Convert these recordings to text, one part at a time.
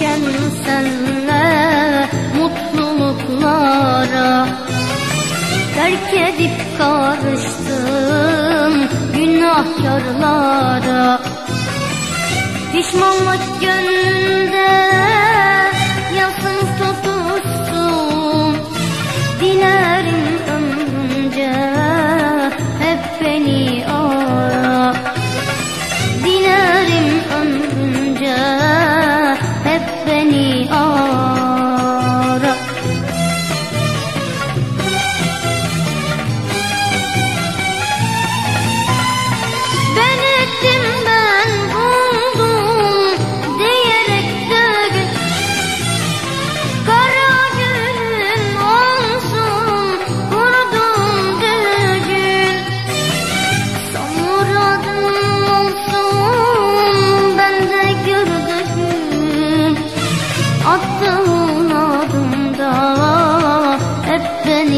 giderken senle mutluluklara. Terk edip karıştım günahkarlara. Pişmanlık gönlüm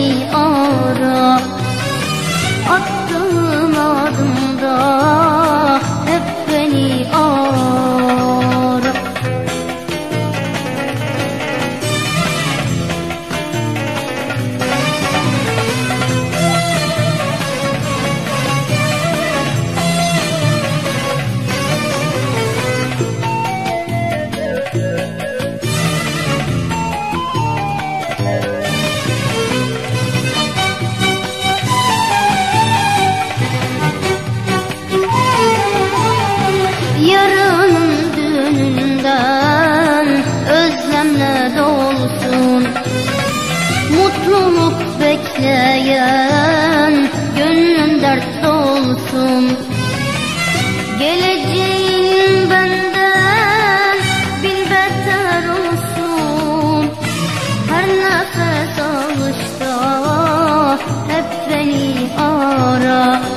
beni ara Attığın adımda نفس آلش تو هفته آرام.